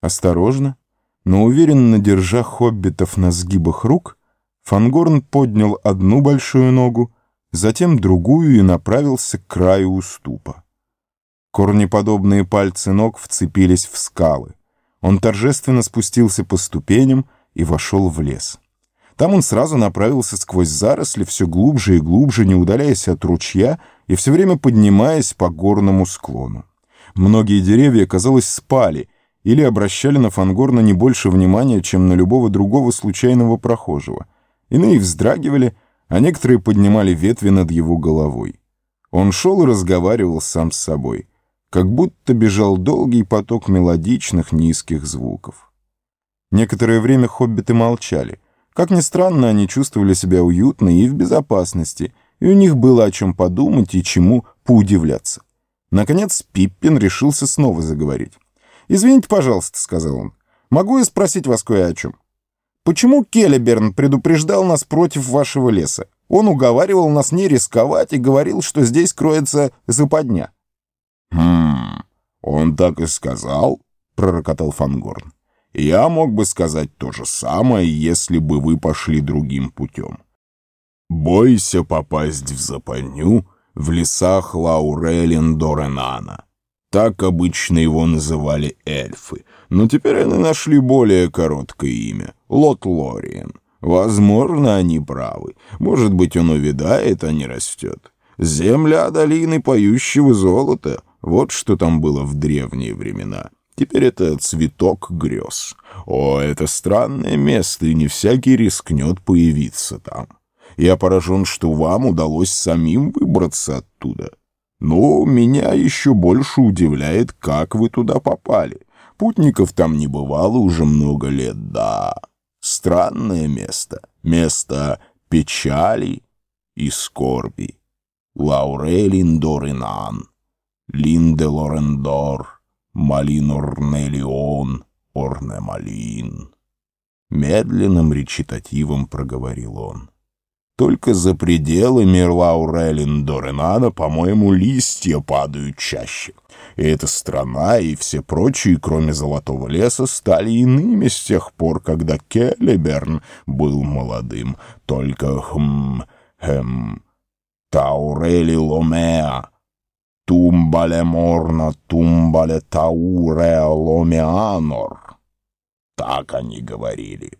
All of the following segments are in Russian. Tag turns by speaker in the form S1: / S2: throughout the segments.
S1: Осторожно, но уверенно держа хоббитов на сгибах рук, Фангорн поднял одну большую ногу, затем другую и направился к краю уступа. Корнеподобные пальцы ног вцепились в скалы. Он торжественно спустился по ступеням и вошел в лес. Там он сразу направился сквозь заросли, все глубже и глубже, не удаляясь от ручья и все время поднимаясь по горному склону. Многие деревья, казалось, спали или обращали на Фангорна не больше внимания, чем на любого другого случайного прохожего. Иные вздрагивали, а некоторые поднимали ветви над его головой. Он шел и разговаривал сам с собой, как будто бежал долгий поток мелодичных низких звуков. Некоторое время хоббиты молчали — как ни странно, они чувствовали себя уютно и в безопасности, и у них было о чем подумать и чему поудивляться. Наконец Пиппин решился снова заговорить. «Извините, пожалуйста», — сказал он, — «могу я спросить вас кое о чем? Почему Келеберн предупреждал нас против вашего леса? Он уговаривал нас не рисковать и говорил, что здесь кроется западня».
S2: «Хм, он так и сказал?» — пророкотал Фангорн. Я мог бы сказать то же самое, если бы вы пошли другим путем. Бойся попасть в западню в лесах Лаурелин Доренана. Так обычно его называли эльфы, но теперь они нашли более короткое имя — Лотлориен. Возможно, они правы. Может быть, он увядает, а не растет. Земля долины поющего золота — вот что там было в древние времена. Теперь это цветок грез. О, это странное место, и не всякий рискнет появиться там. Я поражен, что вам удалось самим выбраться оттуда. Но меня еще больше удивляет, как вы туда попали. Путников там не бывало уже много лет, да. Странное место. Место печали и скорби. Лаурелин Доринан. Линде Лорендор. Малинорнелион Орнемалин. Медленным речитативом проговорил он. Только за пределами Лаурелин Доренана, по-моему, листья падают чаще. И эта страна, и все прочие, кроме Золотого леса, стали иными с тех пор, когда Келеберн был молодым. Только, хм, хм, Таурели Ломеа, Тумбале морна, тумбале тауре ломеанор. Так они говорили.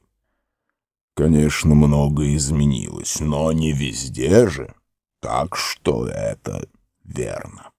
S2: Конечно, многое изменилось, но не везде же. Так что это верно.